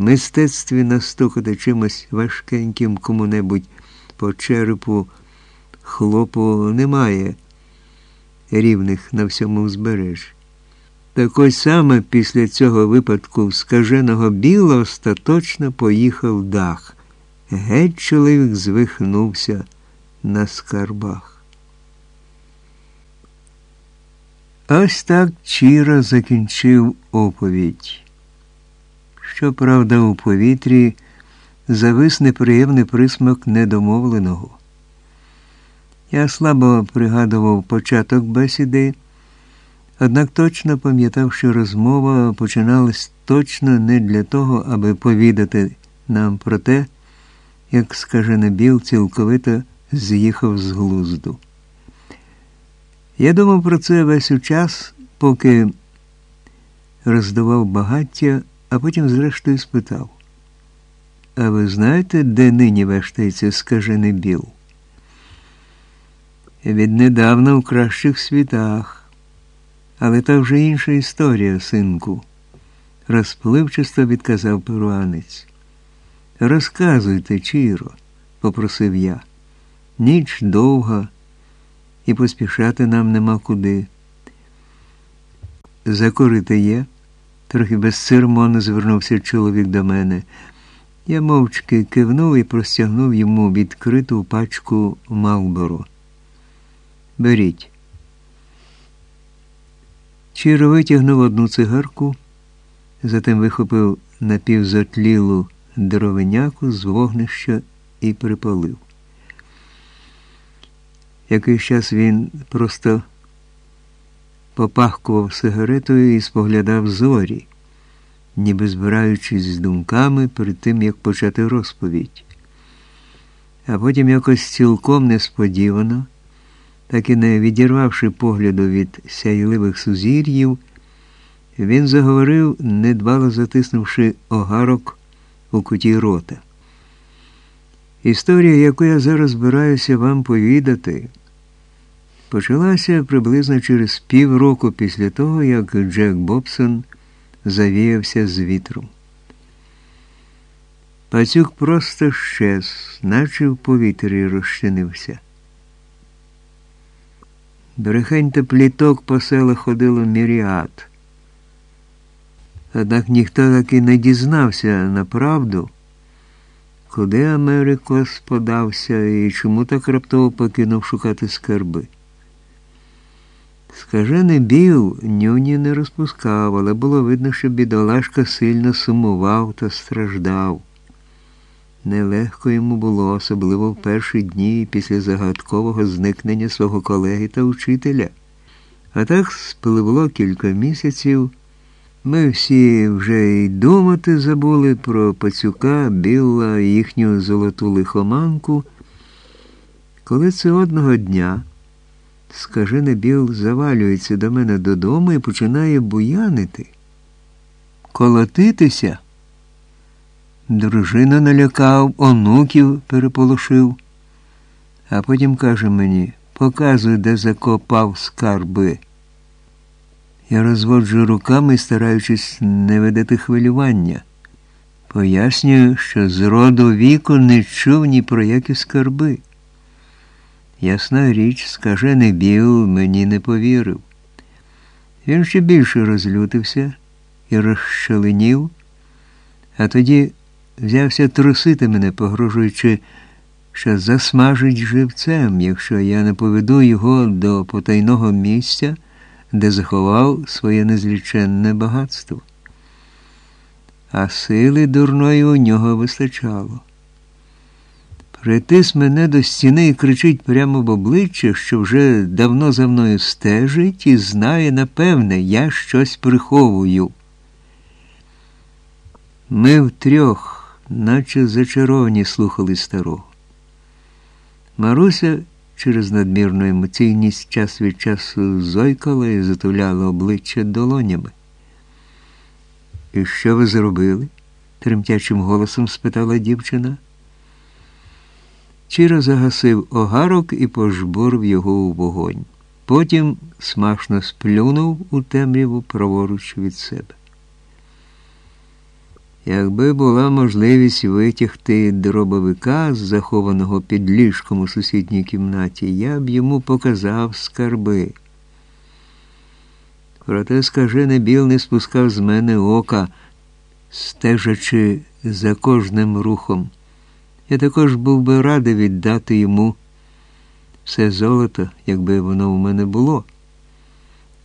мистецтві настукати чимось важкеньким кому-небудь по черепу хлопу немає рівних на всьому узбережжі. Так ось саме після цього випадку скаженого біла остаточно поїхав дах. Геть чоловік звихнувся на скарбах. Ось так Чіра закінчив оповідь. Щоправда, у повітрі завис неприємний присмак недомовленого. Я слабо пригадував початок бесіди, однак точно пам'ятав, що розмова починалась точно не для того, аби повідати нам про те, як скажене біл цілковито з'їхав з глузду. Я думав про це весь час, поки роздавав багаття, а потім, зрештою, спитав. А ви знаєте, де нині вештається скажений біл? Віднедавна у кращих світах. Але то вже інша історія, синку, розпливчасто відказав перуанець. Розказуйте, Чіро, попросив я. Ніч довга, і поспішати нам нема куди. Закурити є, трохи безцеремонно звернувся чоловік до мене. Я мовчки кивнув і простягнув йому відкриту пачку Малборо. Беріть. Чіро витягнув одну цигарку, затим вихопив напівзотлілу дровиняку з вогнища і припалив. Якийсь час він просто попахкував сигаретою і споглядав зорі, ніби збираючись з думками перед тим, як почати розповідь. А потім якось цілком несподівано, так і не відірвавши погляду від сяйливих сузір'їв, він заговорив, недбало затиснувши огарок у куті рота. Історія, яку я зараз збираюся вам повідати, почалася приблизно через півроку після того, як Джек Бобсон завіявся з вітром. Пацюк просто щез, наче в повітрі розчинився. Брехень та пліток по селах ходило міріад. Однак ніхто так і не дізнався на правду, куди Америкос подався і чому так раптово покинув шукати скарби. Скажений біл нюні не розпускав, але було видно, що бідолашка сильно сумував та страждав. Нелегко йому було, особливо в перші дні після загадкового зникнення свого колеги та учителя. А так спливло кілька місяців. Ми всі вже й думати забули про пацюка, Білла і їхню золоту лихоманку. Коли це одного дня скажене Біл завалюється до мене додому і починає буянити, колотитися. Дружину налякав, онуків переполошив, а потім каже мені, показуй, де закопав скарби. Я розводжу руками, стараючись не видати хвилювання. Пояснюю, що з роду віку не чув ні про які скарби. Ясна річ, скажений біл мені не повірив. Він ще більше розлютився і розщеленів, а тоді взявся трусити мене, погрожуючи, що засмажить живцем, якщо я не поведу його до потайного місця, де заховав своє незліченне багатство. А сили дурної у нього вистачало. Притис мене до стіни і кричить прямо в обличчя, що вже давно за мною стежить і знає, напевне, я щось приховую. Ми втрьох наче зачаровані слухали старого. Маруся через надмірну емоційність час від часу зойкала і затуляла обличчя долонями. І що ви зробили? тремтячим голосом спитала дівчина. Чиро загасив огарок і пожбурив його у вогонь. Потім смашно сплюнув у темряву праворуч від себе. Якби була можливість витягти дробовика з захованого під ліжком у сусідній кімнаті, я б йому показав скарби. Проте скажений біл не спускав з мене ока, стежачи за кожним рухом. Я також був би радий віддати йому все золото, якби воно в мене було.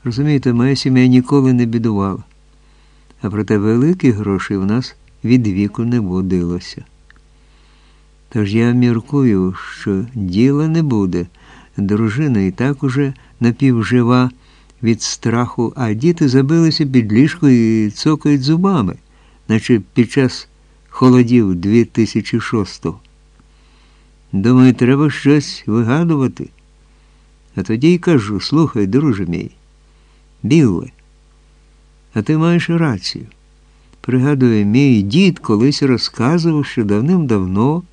Розумієте, моя сім'я ніколи не бідувала, а проте великих грошей в нас від віку не водилося. Тож я міркую, що діла не буде. Дружина і так уже напівжива від страху, а діти забилися під ліжко і цокають зубами, наче під час холодів 2006-го. Думаю, треба щось вигадувати. А тоді й кажу, слухай, друже мій, біле, а ти маєш рацію. Пригадує, мій дід колись розказував, що давним-давно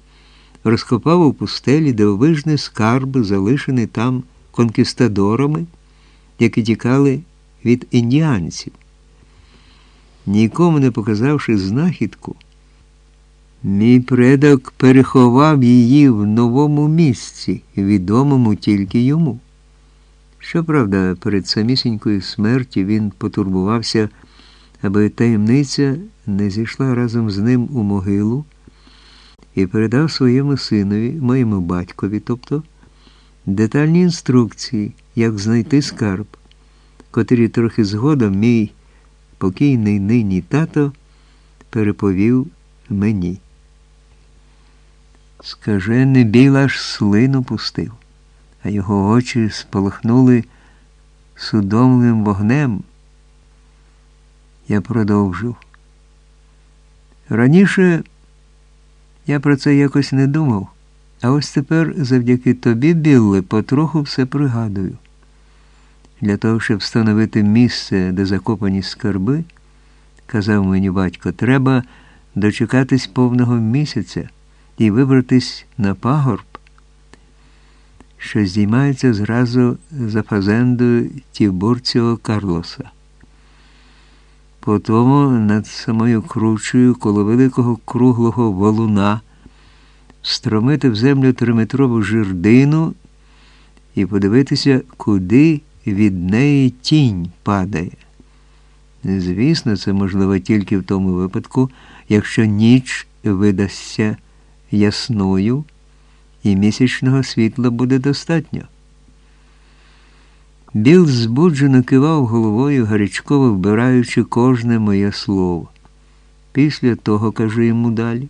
розкопав у пустелі дивовижний скарб, залишений там конкістадорами, які тікали від індіанців. Нікому не показавши знахідку, мій предок переховав її в новому місці, відомому тільки йому. Щоправда, перед самісінькою смерті він потурбувався, аби таємниця не зійшла разом з ним у могилу і передав своєму синові, моєму батькові, тобто, детальні інструкції, як знайти скарб, котрі трохи згодом мій покійний нині тато переповів мені. Скажений біл аж слину пустив, а його очі спалахнули судомним вогнем. Я продовжив. Раніше я про це якось не думав, а ось тепер, завдяки тобі, Білле, потроху все пригадую. Для того, щоб встановити місце, де закопані скарби, казав мені батько, треба дочекатись повного місяця і вибратись на пагорб, що здіймається зразу за фазендою Тібурціо Карлоса. Потому над самою кручею коло великого круглого валуна стромити в землю триметрову жердину і подивитися, куди від неї тінь падає. Звісно, це можливо тільки в тому випадку, якщо ніч видасться ясною і місячного світла буде достатньо. Біл збуджено кивав головою, гарячково вбираючи кожне моє слово. Після того, кажу йому далі,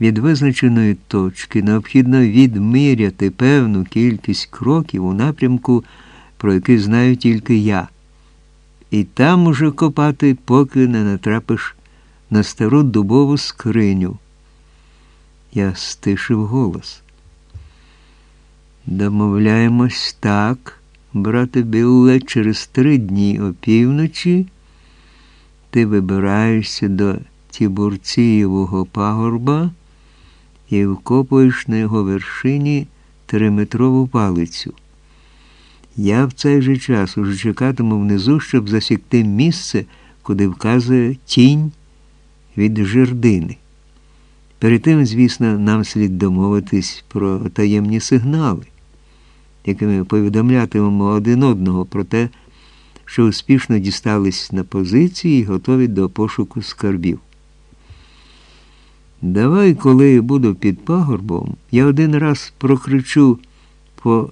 від визначеної точки необхідно відміряти певну кількість кроків у напрямку, про який знаю тільки я, і там уже копати, поки не натрапиш на стару дубову скриню. Я стишив голос. Домовляємось так брате Білле, через три дні опівночі ти вибираєшся до Тібурцієвого пагорба і вкопуєш на його вершині триметрову палицю. Я в цей же час уже чекатиму внизу, щоб засікти місце, куди вказує тінь від жердини. Перед тим, звісно, нам слід домовитись про таємні сигнали якими повідомлятимемо один одного про те, що успішно дістались на позиції і готові до пошуку скарбів. Давай, коли буду під пагорбом, я один раз прокричу по